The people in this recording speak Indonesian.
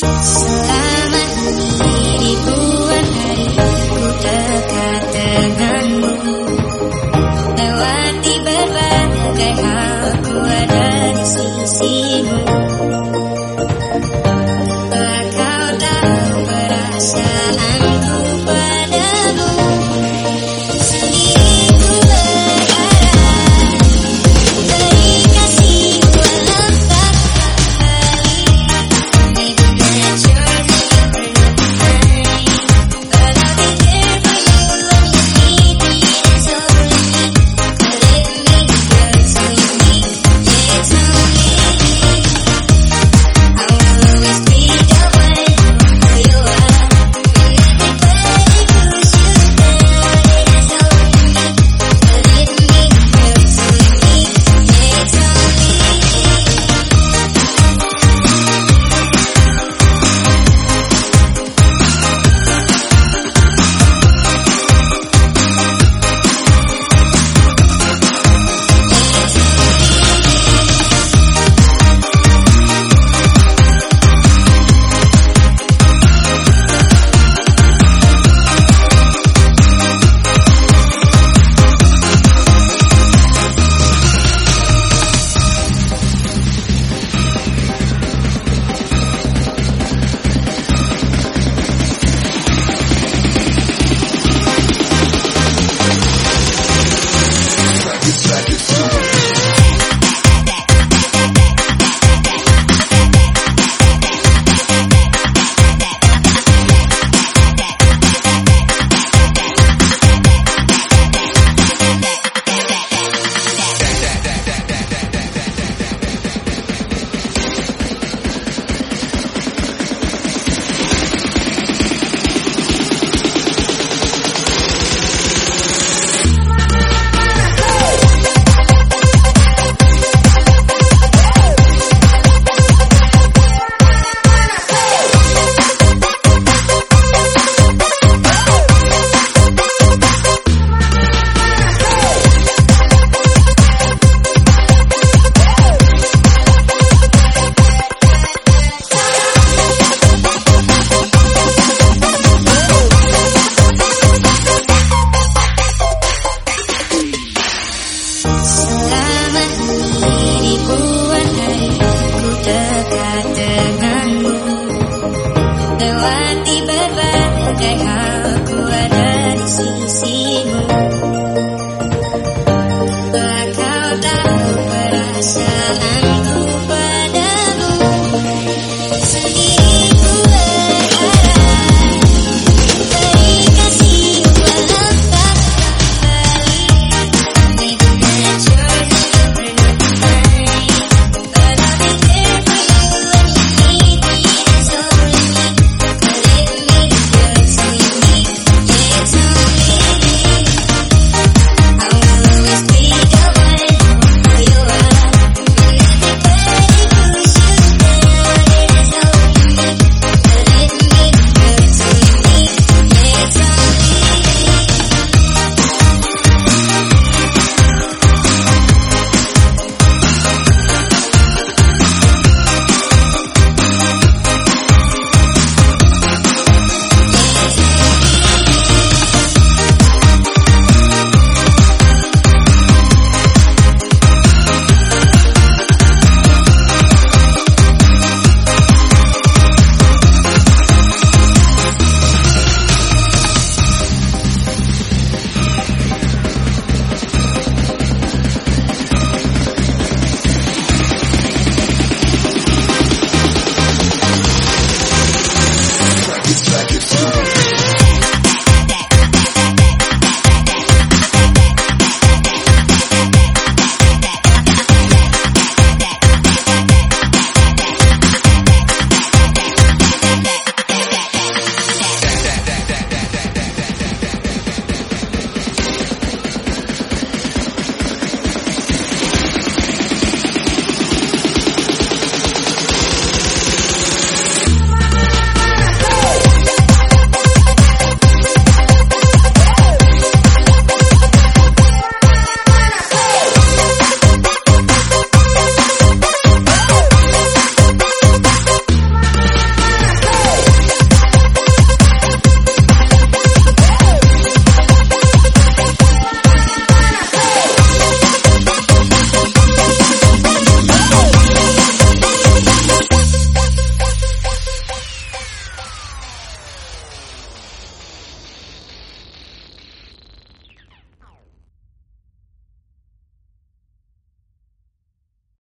Selamat ini ribuan hari ku dekat denganmu Lewati berbagai hal ku ada di sisi